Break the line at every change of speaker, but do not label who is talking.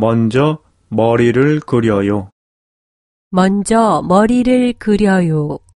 먼저 머리를 그려요.
먼저 머리를 그려요.